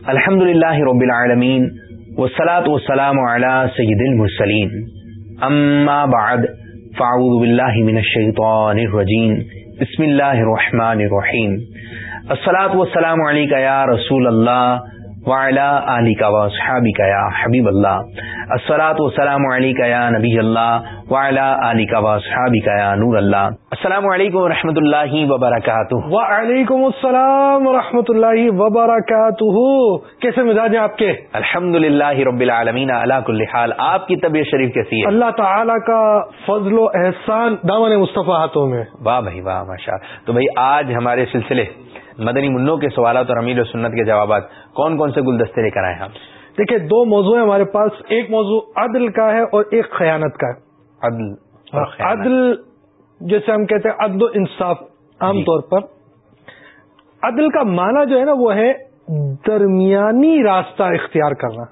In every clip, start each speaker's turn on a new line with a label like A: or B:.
A: الحمد للہ رب العالمین والصلاة والسلام على سید المرسلین. اما بعد، فاعوذ باللہ من الشیطان الرجیم. بسم اللہ الرحمن الرحیم. الصلاة والسلام علیکہ یا رسول اللہ وعلا علی کا وصحابی کا یا حبیب اللہ۔ السلاۃ والسلام علیکہ یا نبی اللہ۔ وعلا علی کا وصحابی کا یا نور اللہ۔ السلام علیکم و رحمۃ اللہ وبرکاتہ۔
B: وعلیکم السلام ورحمۃ اللہ وبرکاتہ۔ کیسے مزاج ہیں آپ کے؟
A: الحمد للہ رب العالمین اللہ کل حال آپ کی طبیعت شریف کیسی ہے؟
B: اللہ تعالی کا فضل و احسان دامن مصطفیٰ ہاتھوں میں۔
A: واہ بھائی واہ ماشاء تو بھائی آج ہمارے سلسلے مدنی منوں کے سوالات اور امیر و سنت کے جوابات کون کون سے گلدستے لے کر آئے ہم؟
B: دیکھیں دو موضوع ہیں ہمارے پاس ایک موضوع عدل کا ہے اور ایک خیانت کا ہے۔
A: عدل
B: عدل جیسے ہم کہتے ہیں عدل و انصاف عام
A: جی۔
B: طور پر۔ عدل کا معنی جو ہے نا وہ ہے درمیانی راستہ اختیار کرنا۔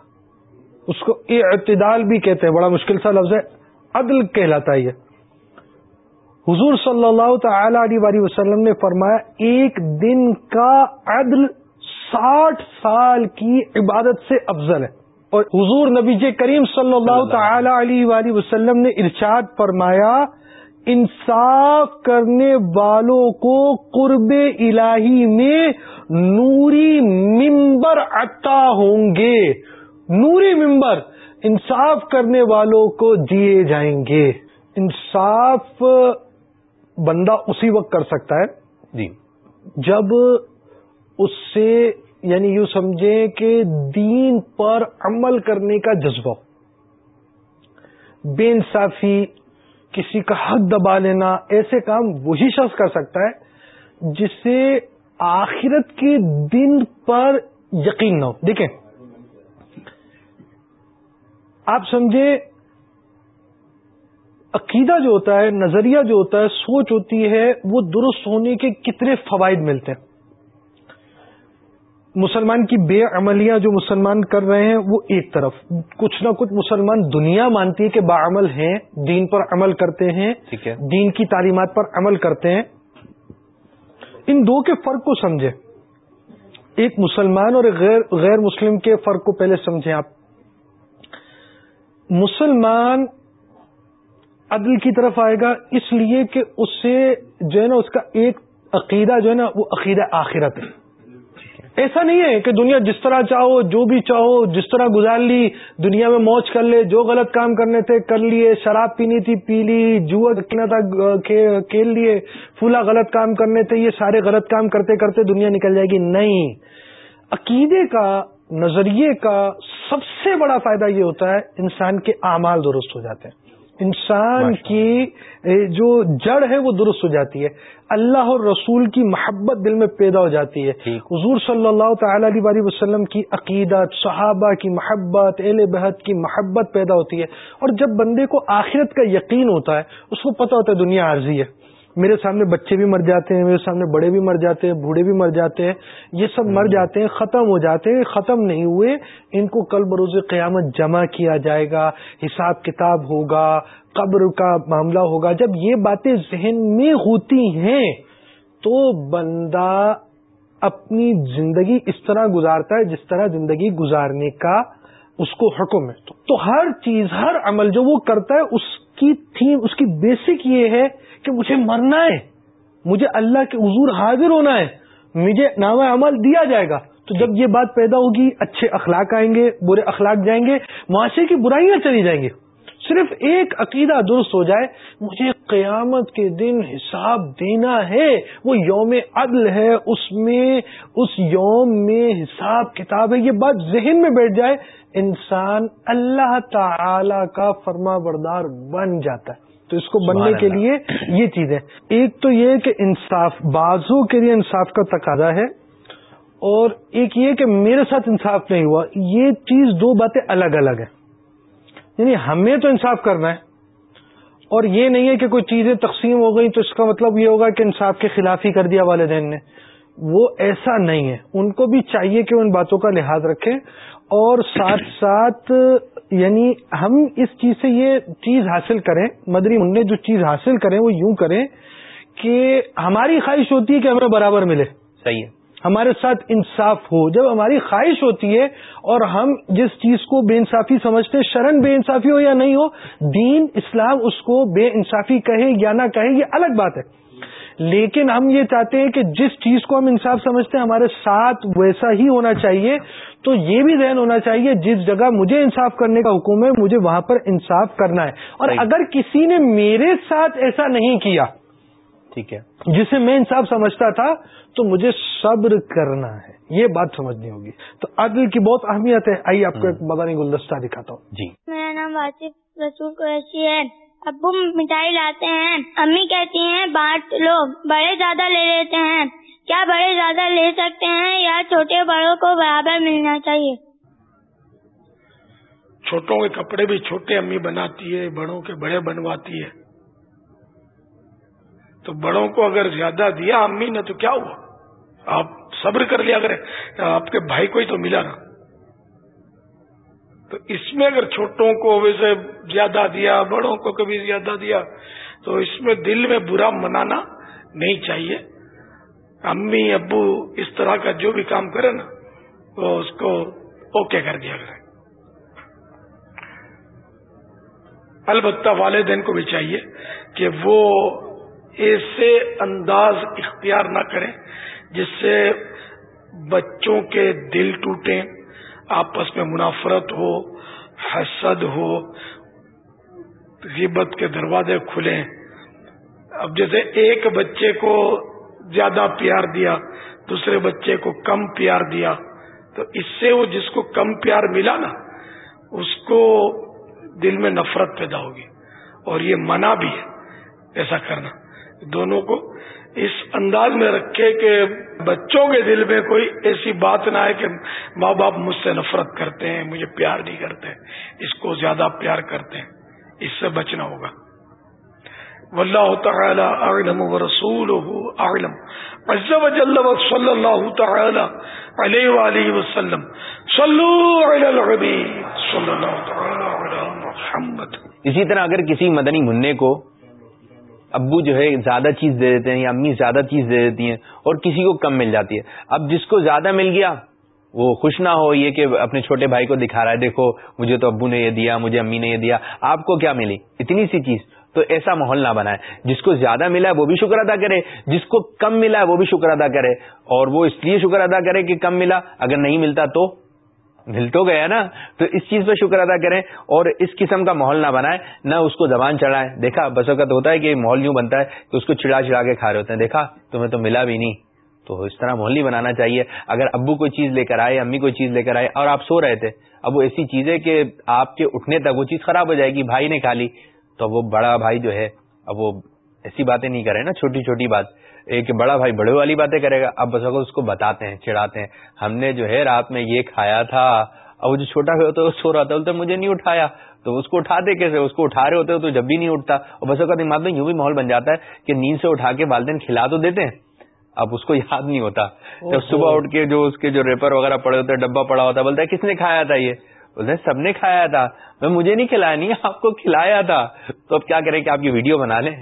B: اس کو اعتدال بھی کہتے ہیں بڑا مشکل سا لفظ ہے۔ عدل کہلاتا ہے یہ۔ حضور صلی اللہ تعالی علیہ وسلم نے فرمایا ایک دن کا عدل ساٹھ سال کی عبادت سے افضل ہے۔ اور حضور نبی کریم صلی اللہ تعالی علیہ وسلم نے ارشاد فرمایا انصاف کرنے والوں کو قرب الہی میں نوری ممبر عطا ہوں گے۔ نوری ممبر انصاف کرنے والوں کو دیے جائیں گے۔ انصاف بندہ اسی وقت کر سکتا ہے؟
A: جی۔
B: جب اس سے یعنی یوں سمجھیں کہ دین پر عمل کرنے کا جذبہ بے انصافی کسی کا حق دبا لینا ایسے کام وہی شخص کر سکتا ہے جسے آخرت کے دن پر یقین نہ ہو۔ دیکھیں آپ سمجھے عقیدہ جو ہوتا ہے نظریہ جو ہوتا ہے سوچ ہوتی ہے وہ درست ہونے کے کتنے فوائد ملتے ہیں۔ مسلمان کی بے عملیاں جو مسلمان کر رہے ہیں وہ ایک طرف۔ کچھ نہ کچھ مسلمان دنیا مانتی ہے کہ باعمل ہیں دین پر عمل کرتے ہیں
A: ٹھیک ہے۔
B: دین کی تعلیمات پر عمل کرتے ہیں۔ ان دو کے فرق کو سمجھے ایک مسلمان اور غیر غیر مسلم کے فرق کو پہلے سمجھیں آپ۔ مسلمان عدل کی طرف آئے گا، اس لیے کہ اس سے جو ہے نا، اس کا ایک عقیدہ جو ہے نا، وہ عقیدہ آخرت ہے۔ ایسا نہیں ہے کہ دنیا جس طرح چاہو، جو بھی چاہو، جس طرح گزار لی، دنیا میں موج کر لے، جو غلط کام کرنے تھے کر لیے، شراب پینی تھی پی لی، جوا رکھنا تھا کھیل لیے، پھولا غلط کام کرنے تھے، یہ سارے غلط کام کرتے کرتے دنیا نکل جائے گی۔ نہیں۔ عقیدے کا، نظریے کا سب سے بڑا فائدہ یہ ہوتا ہے، انسان کے اعمال درست ہو جاتے ہیں۔ انسان کی جو جڑ ہے وہ درست ہو جاتی ہے۔ اللہ اور رسول کی محبت دل میں پیدا ہو جاتی ہے۔ حضور صلی اللہ تعالی علیہ وسلم کی عقیدت صحابہ کی محبت اہل بحد کی محبت پیدا ہوتی ہے۔ اور جب بندے کو آخرت کا یقین ہوتا ہے اس کو پتہ ہوتا ہے دنیا عارضی ہے۔ میرے سامنے بچے بھی مر جاتے ہیں، میرے سامنے بڑے بھی مر جاتے ہیں، بوڑھے بھی مر جاتے ہیں، یہ سب مر جاتے ہیں، ختم ہو جاتے ہیں، ختم نہیں ہوئے۔ ان کو کل بروز قیامت جمع کیا جائے گا، حساب کتاب ہوگا، قبر کا معاملہ ہوگا۔ جب یہ باتیں ذہن میں ہوتی ہیں، تو بندہ اپنی زندگی اس طرح گزارتا ہے جس طرح زندگی گزارنے کا اس کو حکم ہے۔ تو ہر چیز، ہر عمل جو وہ کرتا ہے، اس کی تھیم، اس کی بیسک یہ ہے کہ مجھے مرنا ہے، مجھے اللہ کے حضور حاضر ہونا ہے، مجھے نام عمل دیا جائے گا۔ تو جب یہ بات پیدا ہوگی، اچھے اخلاق آئیں گے، برے اخلاق جائیں گے، معاشرے کی برائیاں چلی جائیں گے صرف ایک عقیدہ درست ہو جائے مجھے قیامت کے دن حساب دینا ہے وہ یوم عدل ہے اس میں اس یوم میں حساب کتاب ہے یہ بات ذہن میں بیٹھ جائے انسان اللہ تعالی کا فرما بردار بن جاتا ہے۔ تو اس کو بننے کے لیے یہ چیز ہے۔ ایک تو یہ کہ انصاف بازو کے لیے انصاف کا تقاضا ہے اور ایک یہ کہ میرے ساتھ انصاف نہیں ہوا یہ چیز دو باتیں الگ الگ ہیں۔ یعنی ہمیں تو انصاف کرنا ہے۔ اور یہ نہیں ہے کہ کوئی چیزیں تقسیم ہو گئی تو اس کا مطلب یہ ہوگا کہ انصاف کے خلاف ہی کر دیا والدین نے۔ وہ ایسا نہیں ہے۔ ان کو بھی چاہیے کہ ان باتوں کا لحاظ رکھیں۔ اور ساتھ ساتھ یعنی ہم اس چیز سے یہ چیز حاصل کریں، مدری منہ جو چیز حاصل کریں، وہ یوں کریں کہ ہماری خواہش ہوتی ہے کہ ہمیں برابر ملے۔
A: صحیح ہے۔
B: ہمارے ساتھ انصاف ہو۔ جب ہماری خواہش ہوتی ہے اور ہم جس چیز کو بے انصافی سمجھتے ہیں شرن بے انصافی ہو یا نہیں ہو دین اسلام اس کو بے انصافی کہے یا نہ کہے یہ الگ بات ہے۔ لیکن ہم یہ چاہتے ہیں کہ جس چیز کو ہم انصاف سمجھتے ہیں ہمارے ساتھ ویسا ہی ہونا چاہیے۔ تو یہ بھی ذہن ہونا چاہیے جس جگہ مجھے انصاف کرنے کا حکم ہے مجھے وہاں پر انصاف کرنا ہے۔ اور اگر کسی نے میرے ساتھ ایسا نہیں کیا
A: ٹھیک ہے۔
B: جسے میں انصاف سمجھتا تھا تو مجھے صبر کرنا ہے۔ یہ بات سمجھنی ہوگی۔ تو عدل کی بہت اہمیت ہے۔ آئیے آپ کو ایک بدانی گلدستہ دکھاتا ہوں۔
A: جی۔
C: میرا نام واصف رسول قریشی ہے۔ ابو مٹھائی لاتے ہیں۔ امی کہتی ہیں بانٹ لو بڑے زیادہ لے لیتے ہیں۔ کیا بڑے زیادہ لے سکتے ہیں یا چھوٹے بڑوں کو برابر ملنا چاہیے؟
D: چھوٹوں کے کپڑے بھی چھوٹے امی بناتی ہے بڑوں کے بڑے بنواتی ہے۔ تو بڑوں کو اگر زیادہ دیا امی نے تو کیا ہوا؟ آپ صبر کر لیا کریں، آپ کے بھائی کو ہی تو ملا نا۔ تو اس میں اگر چھوٹوں کو ویسے زیادہ دیا، بڑوں کو کبھی زیادہ دیا، تو اس میں دل میں برا منانا نہیں چاہیے۔ امی، ابو اس طرح کا جو بھی کام کرے نا، وہ اس کو اوکے کر دیا کرے البتہ والدین کو بھی چاہیے کہ وہ ایسے انداز اختیار نہ کریں جس سے بچوں کے دل ٹوٹیں، آپس میں منافرت ہو، حسد ہو، غیبت کے دروازے کھلیں۔ اب جیسے ایک بچے کو زیادہ پیار دیا، دوسرے بچے کو کم پیار دیا، تو اس سے وہ جس کو کم پیار ملا نا، اس کو دل میں نفرت پیدا ہوگی۔ اور یہ منع بھی ہے، ایسا کرنا۔ دونوں کو اس انداز میں رکھے کہ بچوں کے دل میں کوئی ایسی بات نہ ہے کہ ماں باپ مجھ سے نفرت کرتے ہیں، مجھے پیار نہیں کرتے، اس کو زیادہ پیار کرتے ہیں، اس سے بچنا ہوگا۔ واللہ تعالی اعلم ورسوله اعلم۔ عز وجل صلی اللہ تعالی علیہ وآلہ وسلم۔ صلو علی الحبیب صلی اللہ تعالی علی محمد۔
A: اسی طرح اگر کسی مدنی منع کو ابو جو ہے زیادہ چیز دے دیتے ہیں یا امی زیادہ چیز دے دیتی ہیں اور کسی کو کم مل جاتی ہے۔ اب جس کو زیادہ مل گیا، وہ خوش نہ ہو یہ کہ اپنے چھوٹے بھائی کو دکھا رہا ہے، دیکھو، مجھے تو ابو نے یہ دیا، مجھے امی نے یہ دیا، آپ کو کیا ملی؟ اتنی سی چیز۔ تو ایسا ماحول نہ بنائے جس کو زیادہ ملا ہے وہ بھی شکر ادا کرے، جس کو کم ملا ہے وہ بھی شکر ادا کرے۔ اور وہ اس لیے شکر ادا کرے کہ کم ملا۔ اگر نہیں ملتا تو مل تو گیا نا؟ تو اس چیز پہ شکر ادا کریں اور اس قسم کا ماحول نہ بنائے نہ اس کو زبان چڑھائے دیکھا، بس وقت ہوتا ہے کہ ماحول یوں بنتا ہے کہ اس کو چڑا چڑا کے کھا رہے ہوتے ہیں۔ دیکھا، تمہیں تو ملا بھی نہیں۔ تو اس طرح ماحول نہیں بنانا چاہیے۔ اگر ابو کوئی چیز لے کر آئے، امی کوئی چیز لے کر آئے اور آپ سو رہے تھے، اب وہ ایسی چیز ہے کہ آپ کے اٹھنے تک وہ چیز خراب ہو جائے گی، بھائی نے کھا لی، تو وہ بڑا بھائی جو ہے، اب وہ ایسی باتیں نہیں کرے نا، چھوٹی چھوٹی بات۔ ایک بڑا بھائی بڑے والی باتیں کرے گا اب بس اس کو بتاتے ہیں چڑھاتے ہیں ہم نے جو ہے رات میں یہ کھایا تھا اور وہ جو چھوٹا ہوتا ہے سو رہا تھا بولتے مجھے نہیں اٹھایا تو اس کو اٹھاتے کیسے؟ اس کو اٹھا رہے ہوتے تو جب بھی نہیں اٹھتا اور بس اوقات دماغ میں یوں بھی ماحول بن جاتا ہے کہ نیند سے اٹھا کے والدین کھلا تو دیتے ہیں اب اس کو یاد نہیں ہوتا۔ جب صبح اٹھ کے جو اس کے جو ریپر وغیرہ پڑے ہوتے ہیں ڈبا پڑا ہوتا بولتا ہے کس نے کھایا تھا یہ؟ بولتے سب نے کھایا تھا۔ میں، مجھے نہیں کھلایا نہیں آپ کو کھلایا تھا۔ تو اب کیا کریں کہ آپ کی ویڈیو بنا لیں؟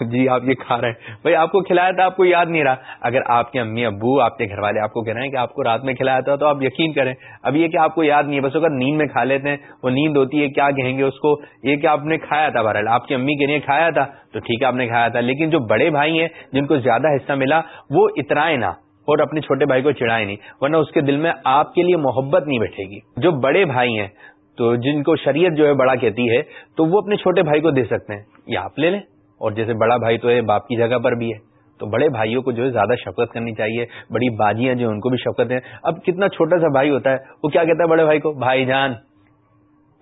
A: جی آپ یہ کھا رہے ہیں۔ بھائی، آپ کو کھلایا تھا، آپ کو یاد نہیں رہا۔ اگر آپ کے امی، ابو، آپ کے گھر والے آپ کو کہہ رہے ہیں کہ آپ کو رات میں کھلایا تھا، تو آپ یقین کریں۔ اب یہ کہ آپ کو یاد نہیں ہے، بس اگر نیند میں کھا لیتے ہیں، وہ نیند ہوتی ہے، کیا کہیں گے اس کو؟ یہ کہ آپ نے کھایا تھا بہرحال۔ آپ کی امی کے لیے کھایا تھا، تو ٹھیک ہے، آپ نے کھایا تھا۔ لیکن جو بڑے بھائی ہیں، جن کو زیادہ حصہ ملا، وہ اترائے نہ۔ اور اپنے چھوٹے بھائی کو چڑھائے نہیں، ورنہ اس کے دل میں آپ کے لیے محبت نہیں بیٹھے گی۔ جو بڑے بھائی ہیں، تو جن کو شریعت جو ہے بڑا کہتی ہے، تو وہ اپنے چھوٹے بھائی کو دے سکتے ہیں۔ یا آپ لے لیں۔ اور جیسے بڑا بھائی تو ہے، باپ کی جگہ پر بھی ہے۔ تو بڑے بھائیوں کو جو ہے زیادہ شفقت کرنی چاہیے۔ بڑی باجیاں جو ان کو بھی شفقت ہیں اب کتنا چھوٹا سا بھائی ہوتا ہے، وہ کیا کہتا ہے بڑے بھائی کو؟ بھائی جان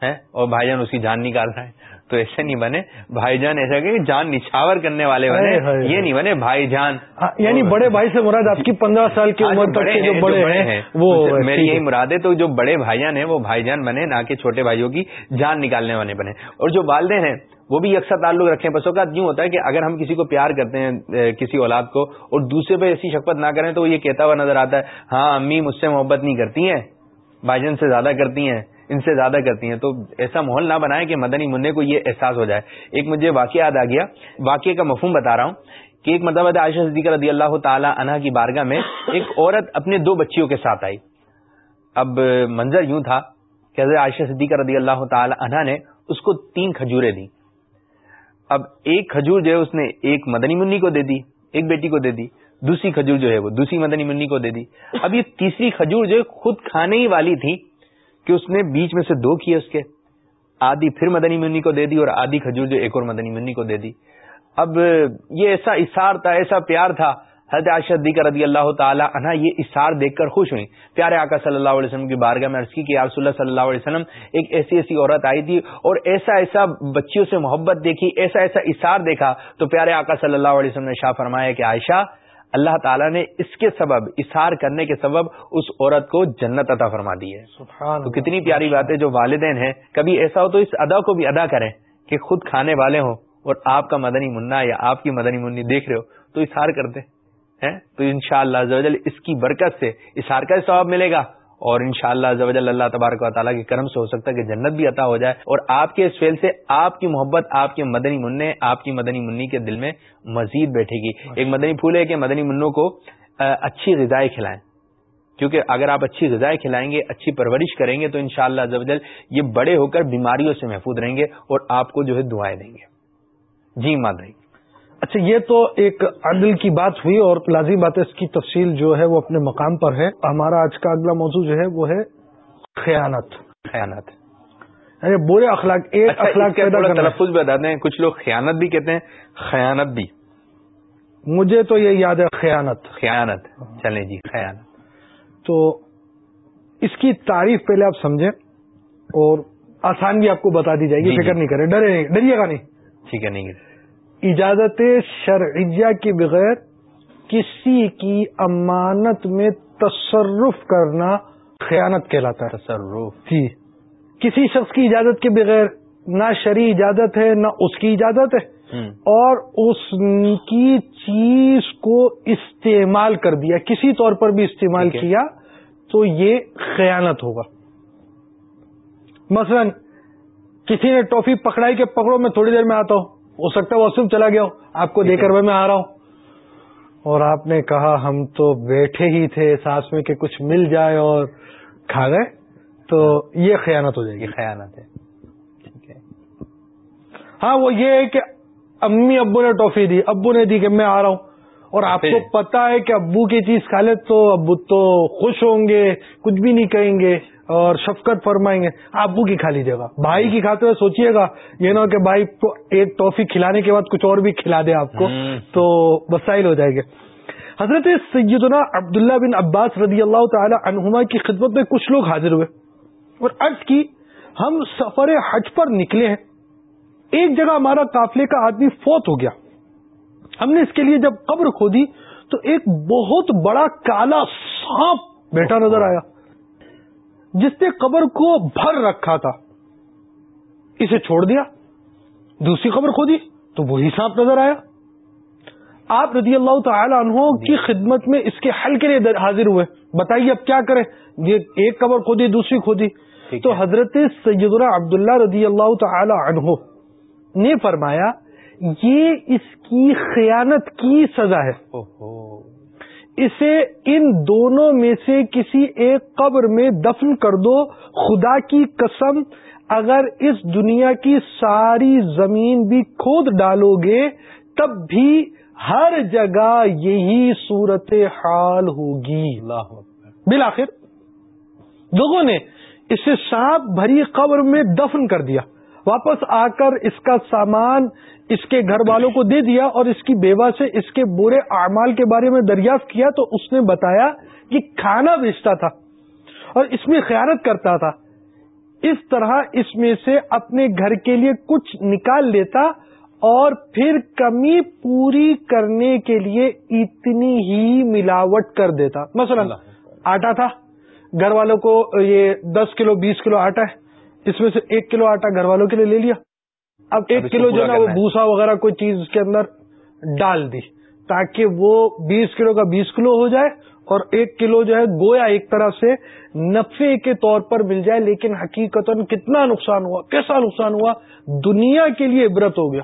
A: ہے اور بھائی جان اس کی جان نکال رہا ہے۔ تو ایسے نہیں بنے۔ بھائی جان ایسا کہ جان نچھاور کرنے والے بنے۔ یہ نہیں بنے بھائی جان۔
B: ہاں، یعنی بڑے بھائی سے مراد آپ کی پندرہ سال کی عمر تک جو بڑے ہیں وہ
A: میری یہی مراد ہے تو جو بڑے بھائی جان ہیں وہ بھائی جان بنے نہ کہ چھوٹے بھائیوں کی جان نکالنے والے بنے۔ اور جو والدین ہیں وہ بھی یکساں تعلق رکھیں بسوں کا یوں ہوتا ہے کہ اگر ہم کسی کو پیار کرتے ہیں کسی اولاد کو اور دوسرے پہ ایسی شفقت نہ کریں تو وہ یہ کہتا ہوا نظر آتا ہے ہاں امی مجھ سے محبت نہیں کرتی ہیں بھائی جان سے زیادہ کرتی ہیں۔ ان سے زیادہ کرتی ہیں۔ تو ایسا ماحول نہ بنائے کہ مدنی منع کو یہ احساس ہو جائے۔ ایک مجھے واقعہ یاد آ گیا۔ واقعے کا مفہوم بتا رہا ہوں کہ ایک مرتبہ عائشہ صدیقہ رضی اللہ تعالی عنہ کی بارگاہ میں ایک عورت اپنے دو بچیوں کے ساتھ آئی۔ اب منظر یوں تھا کہ حضرت عائشہ صدیقہ رضی اللہ تعالی عنہ نے اس کو تین کھجورے دی اب ایک کھجور جو ہے اس نے ایک مدنی منی کو دے دی، ایک بیٹی کو دے دی، دوسری کھجور جو ہے وہ دوسری مدنی منی کو دے دی۔ اب یہ تیسری کھجور جو ہے خود کھانے ہی والی تھی۔ کہ اس نے بیچ میں سے دو کیے اس کے۔ آدھی پھر مدنی منی کو دے دی اور آدھی کھجور جو ایک اور مدنی منی کو دے دی۔ اب یہ ایسا اشار تھا، ایسا پیار تھا۔ حضرت عاشد دیگر رضی اللہ تعالی عنہ یہ اشار دیکھ کر خوش ہوئی پیارے آقا صلی اللہ علیہ وسلم کی بارگاہ میں عرض کی کہ رسول اللہ صلی اللہ علیہ وسلم، ایک ایسی ایسی عورت آئی تھی اور ایسا ایسا بچیوں سے محبت دیکھی، ایسا ایسا اشار دیکھا۔ تو پیارے آقا صلی اللہ علیہ وسلم نے شاہ فرمایا کہ عائشہ اللہ تعالیٰ نے اس کے سبب اشار کرنے کے سبب اس عورت کو جنت عطا فرما دی ہے۔ تو کتنی پیاری بات ہے جو والدین ہیں کبھی ایسا ہو تو اس ادا کو بھی ادا کریں کہ خود کھانے والے ہوں اور آپ کا مدنی منا یا آپ کی مدنی منی دیکھ رہے ہو تو اشار کرتے ہیں تو ان شاء اللہ اس کی برکت سے اشار کا ثواب ملے گا۔ اور ان شاء اللہ اللہ تبارک و تعالیٰ کے کرم سے ہو سکتا ہے کہ جنت بھی عطا ہو جائے اور آپ کے اس فیل سے آپ کی محبت آپ کے مدنی منع آپ کی مدنی منی کے دل میں مزید بیٹھے گی۔ ایک مدنی پھول ہے کہ مدنی منوں کو اچھی غذائیں کھلائیں۔ کیونکہ اگر آپ اچھی غذائیں کھلائیں گے اچھی پرورش کریں گے تو ان شاء اللہ یہ بڑے ہو کر بیماریوں سے محفوظ رہیں گے اور آپ کو جو ہے دعائیں دیں گے۔ جی مادری۔
B: اچھا یہ تو ایک عدل کی بات ہوئی اور لازمی بات ہے اس کی تفصیل جو ہے وہ اپنے مقام پر ہے۔ ہمارا آج کا اگلا موضوع جو ہے وہ ہے خیانت۔
A: خیانت۔
B: یعنی برے اخلاق ایک اچھا اخلاق
A: تلفظ بتاتے ہیں کچھ لوگ خیانت بھی کہتے ہیں خیانت بھی۔
B: مجھے تو یہ یاد ہے خیانت۔
A: خیانت۔ چلیں جی خیانت۔
B: تو اس کی تعریف پہلے آپ سمجھیں اور آسان بھی آپ کو بتا دی جائے گی جی، فکر جی۔ نہیں کرے ڈرے ڈریے گا نہیں۔
A: ٹھیک ہے نہیں۔
B: اجازت شرعیہ کے بغیر کسی کی امانت میں تصرف کرنا خیانت کہلاتا ہے۔
A: تصرف۔
B: جی۔ کسی شخص کی اجازت کے بغیر نہ شرع اجازت ہے نہ اس کی اجازت ہے۔ اور اس کی چیز کو استعمال کر دیا کسی طور پر بھی استعمال کیا تو یہ خیانت ہوگا۔ مثلا کسی نے ٹافی پکڑائی کے پکڑو میں تھوڑی دیر میں آتا ہوں۔ ہو سکتا ہے وہ چلا گیا ہو۔ آپ کو دے کر میں آ رہا ہوں۔ اور آپ نے کہا ہم تو بیٹھے ہی تھے سانس میں کہ کچھ مل جائے اور کھا گئے۔ تو یہ خیانت ہو جائے گی۔
A: خیانت ہے۔
B: ہاں وہ یہ ہے کہ امی ابو نے ٹافی دی ابو نے دی کہ میں آ رہا ہوں۔ اور آپ کو پتا ہے کہ ابو کی چیز کھا لے تو ابو تو خوش ہوں گے کچھ بھی نہیں کہیں گے اور شفقت فرمائیں گے۔ ابو کی کھا لیجیے گا۔ بھائی کی کھاتے ہوئے سوچیے گا یہ نہ کہ بھائی کو ایک ٹافی کھلانے کے بعد کچھ اور بھی کھلا دے آپ کو تو مسائل ہو جائے گے۔ حضرت سیدنا عبداللہ بن عباس رضی اللہ تعالی عنہما کی خدمت میں کچھ لوگ حاضر ہوئے۔ اور عرض کی ہم سفر حج پر نکلے ہیں۔ ایک جگہ ہمارا قافلے کا آدمی فوت ہو گیا۔ ہم نے اس کے لیے جب قبر کھودی تو ایک بہت بڑا کالا سانپ بیٹا نظر آیا جس نے قبر کو بھر رکھا تھا۔ اسے چھوڑ دیا دوسری قبر کھودی تو وہی سانپ نظر آیا۔ آپ رضی اللہ تعالی عنہ کی خدمت میں اس کے حل کے لیے حاضر ہوئے۔ بتائیے اب کیا کریں؟ یہ ایک قبر کھودی دوسری کھودی۔ تو حضرت سیدنا عبداللہ رضی اللہ تعالی عنہ نے فرمایا یہ اس کی خیانت کی سزا ہے۔ اسے ان دونوں میں سے کسی ایک قبر میں دفن کر دو۔ خدا کی قسم اگر اس دنیا کی ساری زمین بھی کھود ڈالو گے تب بھی ہر جگہ یہی صورت حال ہوگی۔ بالآخر لوگوں نے اسے سانپ بھری قبر میں دفن کر دیا۔ واپس آ کر اس کا سامان اس کے گھر والوں کو دے دیا اور اس کی بیوہ سے اس کے برے اعمال کے بارے میں دریافت کیا تو اس نے بتایا کہ کھانا بیچتا تھا اور اس میں خیالت کرتا تھا۔ اس طرح اس میں سے اپنے گھر کے لیے کچھ نکال لیتا اور پھر کمی پوری کرنے کے لیے اتنی ہی ملاوٹ کر دیتا۔ مثلا آٹا تھا۔ گھر والوں کو یہ دس کلو بیس کلو آٹا ہے۔ اس میں سے ایک کلو آٹا گھر والوں کے لیے لے لیا۔ اب ایک کلو جو ہے نا وہ بھوسا وغیرہ کوئی چیز اس کے اندر ڈال دی تاکہ وہ بیس کلو کا بیس کلو ہو جائے اور ایک کلو جو ہے گویا ایک طرح سے نفے کے طور پر مل جائے لیکن حقیقت کتنا نقصان ہوا کیسا نقصان ہوا؟ دنیا کے لیے عبرت ہو گیا۔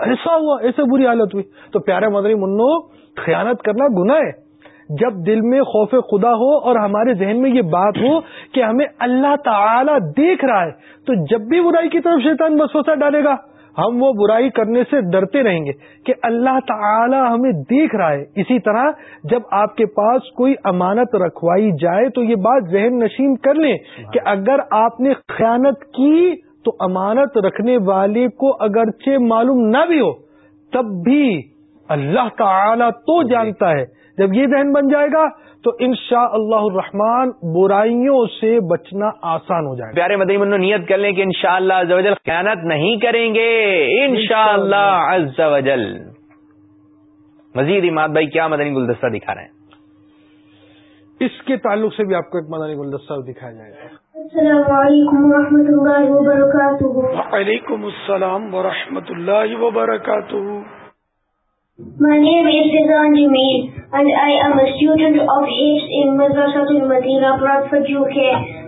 B: ایسا ہوا ایسے بری حالت ہوئی۔ تو پیارے مدری منو خیانت کرنا گناہ ہے۔ جب دل میں خوف خدا ہو اور ہمارے ذہن میں یہ بات ہو کہ ہمیں اللہ تعالی دیکھ رہا ہے تو جب بھی برائی کی طرف شیطان بسوسا ڈالے گا ہم وہ برائی کرنے سے ڈرتے رہیں گے کہ اللہ تعالی ہمیں دیکھ رہا ہے۔ اسی طرح جب آپ کے پاس کوئی امانت رکھوائی جائے تو یہ بات ذہن نشین کر لیں کہ اگر آپ نے خیانت کی تو امانت رکھنے والے کو اگرچہ معلوم نہ بھی ہو تب بھی اللہ تعالی تو جانتا ہے جب یہ ذہن بن جائے گا تو ان شاء اللہ الرحمان برائیوں سے بچنا آسان ہو جائے گا۔
A: پیارے مدنی منو نیت کر لیں کہ ان شاء اللہ خیانت نہیں کریں گے۔ ان شاء اللہ مزید اماد بھائی کیا مدنی گلدستہ دکھا رہے ہیں؟
B: اس کے تعلق سے بھی آپ کو ایک مدنی گلدستہ دکھایا جائے گا۔
E: السلام علیکم و اللہ وبرکاتہ۔
D: وعلیکم السلام ورحمۃ اللہ وبرکاتہ۔
E: My name is Rizan Jameel and I am a student of HIPS in Madrasatul Madina, Bradford, UK.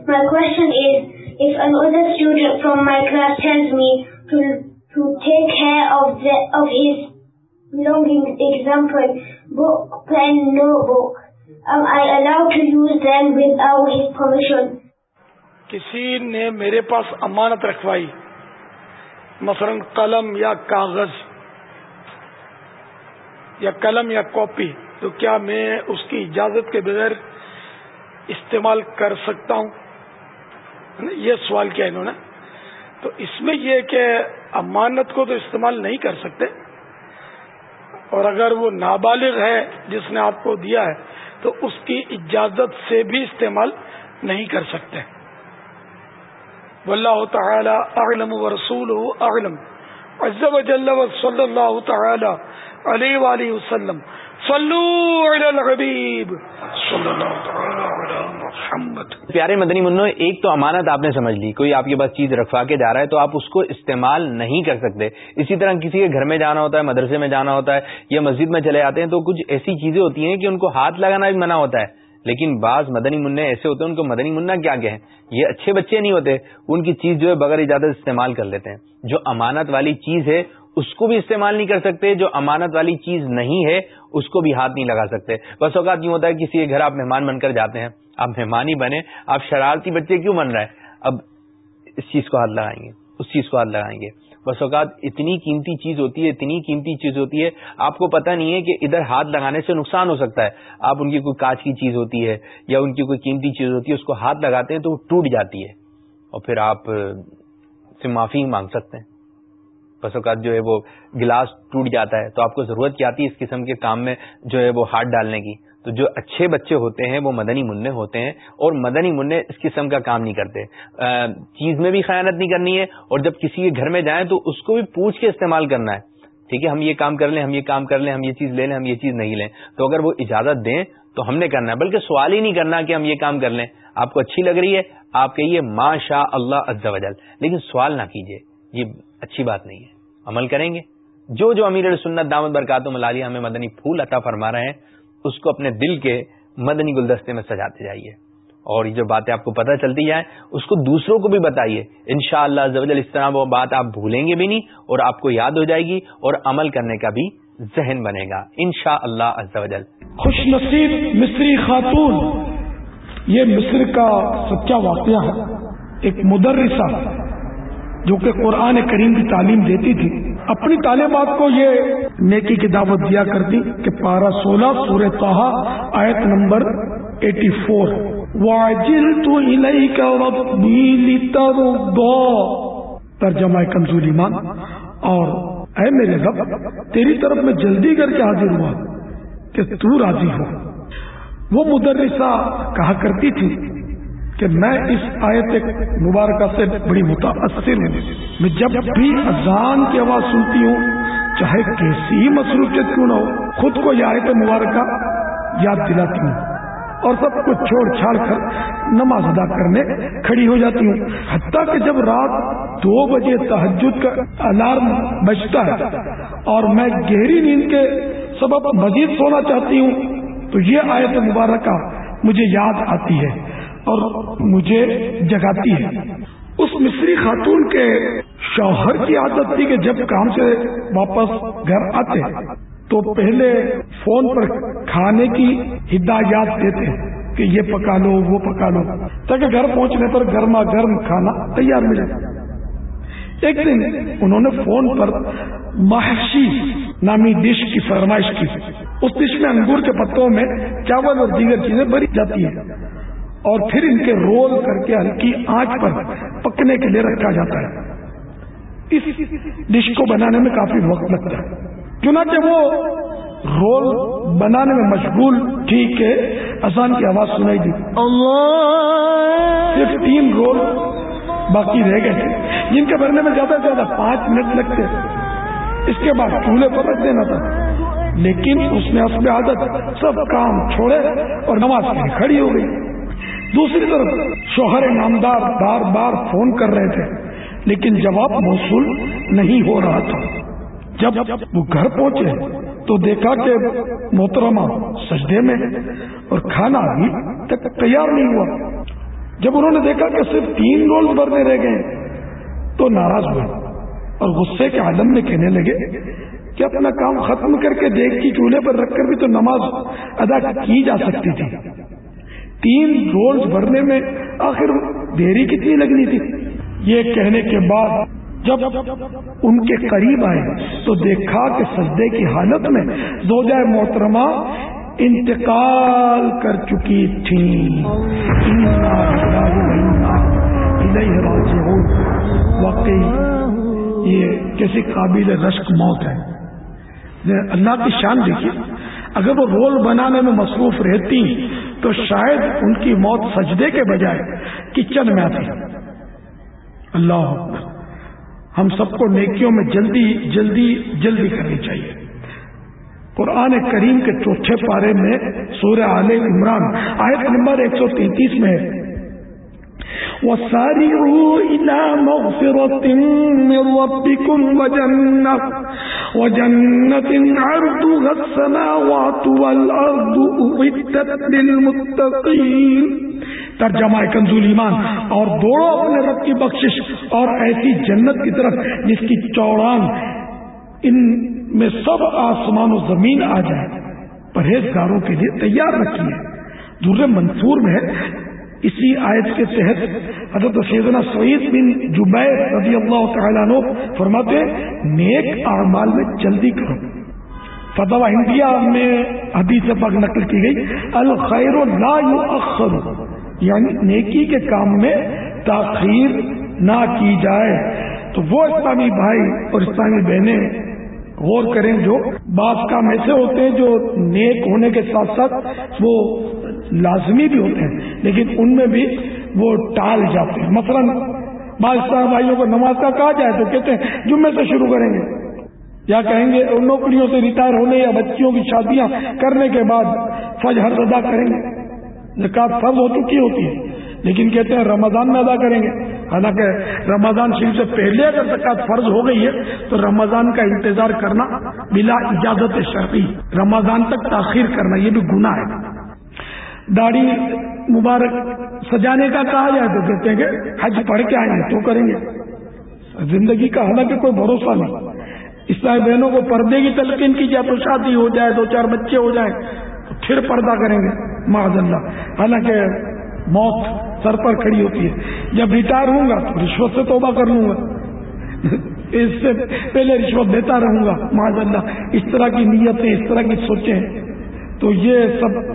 E: My question is, if another student from my class tells me to to take care of the of his belongings, example, book, pen, notebook, am I allowed to use them without his permission?
D: کسی نے میرے پاس امانت رکھوائی مثلا قلم یا کاغذ یا قلم یا کاپی، تو کیا میں اس کی اجازت کے بغیر استعمال کر سکتا ہوں؟ یہ سوال کیا انہوں نے؟ تو اس میں یہ کہ امانت کو تو استعمال نہیں کر سکتے، اور اگر وہ نابالغ ہے، جس نے آپ کو دیا ہے، تو اس کی اجازت سے بھی استعمال نہیں کر سکتے۔ واللہ تعالی اعلم و رسول اعلم۔ صلی اللہ تعالی علیہ وآلہ وسلم. صلو علی الحبیب صلی اللہ تعالی علی محمد.
A: پیارے مدنی منو، ایک تو امانت آپ نے سمجھ لی، کوئی آپ کے پاس چیز رکھوا کے جا رہا ہے تو آپ اس کو استعمال نہیں کر سکتے۔ اسی طرح کسی کے گھر میں جانا ہوتا ہے، مدرسے میں جانا ہوتا ہے یا مسجد میں چلے آتے ہیں تو کچھ ایسی چیزیں ہوتی ہیں کہ ان کو ہاتھ لگانا بھی منع ہوتا ہے۔ لیکن بعض مدنی منع ایسے ہوتے ہیں، ان کو مدنی منا کیا کہ یہ اچھے بچے نہیں ہوتے، ان کی چیز جو ہے بغیر اجازت استعمال کر لیتے ہیں۔ جو امانت والی چیز ہے، اس کو بھی استعمال نہیں کر سکتے، جو امانت والی چیز نہیں ہے، اس کو بھی ہاتھ نہیں لگا سکتے۔ بس اوقات یوں ہوتا ہے، کسی کے گھر آپ مہمان بن کر جاتے ہیں، آپ مہمان ہی بنے، آپ شرارتی بچے کیوں بن رہے ہیں؟ اب اس چیز کو ہاتھ لگائیں گے، اس چیز کو ہاتھ لگائیں گے۔ بس اوقات اتنی قیمتی چیز ہوتی ہے، اتنی قیمتی چیز ہوتی ہے، آپ کو پتہ نہیں ہے کہ ادھر ہاتھ لگانے سے نقصان ہو سکتا ہے۔ آپ ان کی کوئی کاچ کی چیز ہوتی ہے یا ان کی کوئی قیمتی چیز ہوتی ہے، اس کو ہاتھ لگاتے ہیں تو وہ ٹوٹ جاتی ہے۔ اور پھر آپ سے معافی مانگ سکتے ہیں۔ بس اوقات جو ہے وہ گلاس ٹوٹ جاتا ہے تو آپ کو ضرورت کیا آتی ہے اس قسم کے کام میں جو ہے وہ ہاتھ ڈالنے کی۔ تو جو اچھے بچے ہوتے ہیں، وہ مدنی منع ہوتے ہیں اور مدنی منع اس قسم کا کام نہیں کرتے۔ چیز میں بھی خیانت نہیں کرنی ہے اور جب کسی کے گھر میں جائیں تو اس کو بھی پوچھ کے استعمال کرنا ہے۔ ٹھیک ہے، ہم یہ کام کر لیں، ہم یہ کام کر لیں، ہم یہ چیز لے لیں، ہم یہ چیز نہیں لیں۔ تو اگر وہ اجازت دیں تو ہم نے کرنا ہے، بلکہ سوال ہی نہیں کرنا کہ ہم یہ کام کر لیں۔ آپ کو اچھی لگ رہی ہے، آپ کہیے ماں شاہ اللہ وجل لیکن سوال نہ کیجیے یہ اچھی بات نہیں ہے۔ عمل کریں گے۔ جو جو امیر سنت دامد برکات ملالیہ ہمیں مدنی پھول عطا فرما رہے ہیں اس کو اپنے دل کے مدنی گلدستے میں سجاتے جائیے۔ اور یہ جو باتیں آپ کو پتہ چلتی جائیں اس کو دوسروں کو بھی بتائیے۔ ان شاء اللہ اس طرح وہ بات آپ بھولیں گے بھی نہیں اور آپ کو یاد ہو جائے گی اور عمل کرنے کا بھی ذہن بنے گا۔ ان شاء اللہ
D: خوش نصیب مصری خاتون۔ یہ مصر کا سچا واقعہ ہے۔ ایک مدرسہ جو کہ قرآن کریم کی تعلیم دیتی تھی۔ اپنی طالبات کو یہ نیکی کی دعوت دیا کرتی کہ پارہ سولہ سورہ توحا آیت نمبر ایٹی فور واجل تو ترجمہ کمزوری مان اور اے میرے رب، تیری طرف میں جلدی کر کے حاضر ہوا کہ تو راضی ہو۔ وہ مدرسہ کہا کرتی تھی کہ میں اس آیت مبارکہ سے بڑی متاثر ہوں۔ میں جب بھی اذان کی آواز سنتی ہوں چاہے کیسی ہی مصروفیت کیوں نہ ہو، خود کو یہ آیت مبارکہ، یاد دلاتی ہوں اور سب کو چھوڑ چھاڑ کر نماز ادا کرنے کھڑی ہو جاتی ہوں۔ حتیٰ کہ جب رات دو بجے تحجد کا الارم بجتا ہے اور میں گہری نیند کے سبب مزید سونا چاہتی ہوں، تو یہ آیت مبارکہ مجھے یاد آتی ہے اور مجھے جگاتی ہے۔ اس مصری خاتون کے شوہر کی عادت تھی کہ جب کام سے واپس گھر آتے تو پہلے فون پر کھانے کی ہدایات دیتے کہ یہ پکا لو، وہ پکا لو، تاکہ گھر پہنچنے پر گرما گرم کھانا تیار ملے۔ ایک دن انہوں نے فون پر محشی نامی ڈش کی فرمائش کی۔ اس ڈش میں انگور کے پتوں میں چاول اور دیگر چیزیں بری جاتی ہیں اور پھر ان کے رول کر کے ہلکی آنچ پر پکنے کے لیے رکھا جاتا ہے۔ اس ڈش کو بنانے میں کافی وقت لگتا ہے۔ چنانچہ وہ رول بنانے میں مشغول تھی کہ اذان کی آواز سنائی دی۔ صرف تین رول باقی رہ گئے تھے جن کے بھرنے میں زیادہ سے زیادہ پانچ منٹ لگتے اس کے بعد چولہے پر رکھ دینا تھا۔ لیکن اس نے اپنے عادت سب کام چھوڑے اور نماز کھڑی ہو گئی۔ دوسری طرف شوہر نامدار بار بار فون کر رہے تھے۔ لیکن جواب موصول نہیں ہو رہا تھا۔ جب وہ گھر پہنچے تو دیکھا کہ محترمہ سجدے میں اور کھانا ابھی تک تیار نہیں ہوا۔ جب انہوں نے دیکھا کہ صرف تین رول بھرنے رہ گئے تو ناراض ہوئے اور غصے کے عالم میں کہنے لگے کہ اپنا کام ختم کر کے دیکھ کی چولہے پر رکھ کر بھی تو نماز ادا کی جا سکتی تھی۔ تین رولز بھرنے میں آخر دیری کتنی لگنی تھی؟ یہ کہنے کے بعد جب ان کے قریب آئے تو دیکھا کہ سجدے کی حالت میں دو محترمہ انتقال کر چکی تھی۔ واقعی یہ کیسی قابل رشک موت ہے۔ اللہ کی شان دیکھیے۔ اگر وہ رول بنانے میں مصروف رہتی تو شاید ان کی موت سجدے کے بجائے کچن میں آتی۔ اللہ ہم سب کو نیکیوں میں جلدی جلدی جلدی کرنی چاہیے۔ قرآن کریم کے چوتھے پارے میں سورہ عال عمران، آیت نمبر ایک سو تینتیس میں وَسَارِعُوا إِلَى مَغْفِرَةٍ مِّن رَبِّكُمْ وَجَنَّةٍ وَجَنَّةٍ عَرْضُهَا السَّمَاوَاتُ وَالْأَرْضُ أُعِدَّتْ لِلْمُتَّقِينَ۔ ترجمہ کنزول ایمان، اور دوڑو اپنے رب کی بخشش اور ایسی جنت کی طرف جس کی چوڑان ان میں سب آسمان و زمین آ جائے۔ پرہیزگاروں کے لیے تیار رکھی ہے در منصور میں اسی آیت کے تحت حضرت سیدنا سعید بن جبیر رضی اللہ تعالیٰ عنہ فرماتے نیک اعمال میں جلدی کرو۔ فتح انڈیا میں حدیث پاک نقل کی گئی، الخیر لا یؤخر۔ یعنی نیکی کے کام میں تاخیر نہ کی جائے۔ تو وہ اسلامی بھائی اور اسلامی بہنیں غور کریں جو بعض کام ایسے ہوتے ہیں جو نیک ہونے کے ساتھ ساتھ وہ لازمی بھی ہوتے ہیں، لیکن ان میں بھی وہ ٹال جاتے ہیں۔ مثلا بعض بھائیوں کو نماز کا کہا جائے تو کہتے ہیں، جمعے سے شروع کریں گے۔ یا کہیں گے نوکریوں سے ریٹائر ہونے یا بچیوں کی شادیاں کرنے کے بعد فج ہر ادا کریں گے۔ زکات فرض ہو چکی ہوتی ہے۔ لیکن کہتے ہیں رمضان میں ادا کریں گے۔ حالانکہ رمضان شریف سے پہلے اگر زکات فرض ہو گئی ہے تو رمضان کا انتظار کرنا بلا اجازت شرعی، رمضان تک تاخیر کرنا، یہ بھی گناہ ہے۔ داڑھی مبارک سجانے کا کہا جائے تو کہتے ہیں کہ حج پڑھ کے آئیں گے، تو کریں گے۔ زندگی کا حالانکہ کوئی بھروسہ نہیں۔ اسلامی بہنوں کو پردے کی تلقین کی جائے تو شادی ہو جائے، دو چار بچے ہو جائیں۔ پھر پردہ کریں گے۔ معذ اللہ۔ حالانکہ موت سر پر کھڑی ہوتی ہے۔ جب ریٹائر ہوں گا تو رشوت سے توبہ کر لوں گا۔ اس سے پہلے رشوت دیتا رہوں گا۔ معذ اللہ۔ اس طرح کی نیتیں، اس طرح کی سوچیں۔ تو یہ سب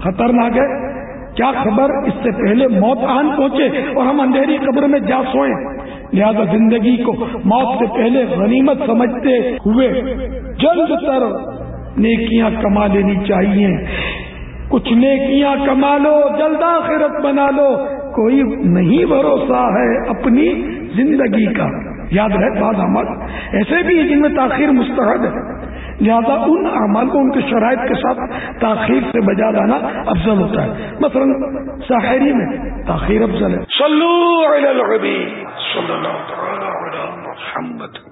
D: خطرناک ہے۔ کیا خبر؟ اس سے پہلے موت آن پہنچے اور ہم اندھیری قبر میں جا سوئیں لہذا زندگی کو موت سے پہلے غنیمت سمجھتے ہوئے جلد تر نیکیاں کما لینی چاہیے۔ کچھ نیکیاں کما لو، جلد آخرت بنا لو۔ کوئی نہیں بھروسہ ہے اپنی زندگی کا۔ یاد رہے بعض عمل ایسے بھی جن میں تاخیر مستحد ہے۔ لہذا ان اعمال کو ان کے شرائط کے ساتھ تاخیر سے بجا لانا افضل ہوتا ہے۔ مثلا ساحری میں تاخیر افضل ہے۔
F: صلو علی الحبیب۔ صلی اللہ تعالی علی محمد۔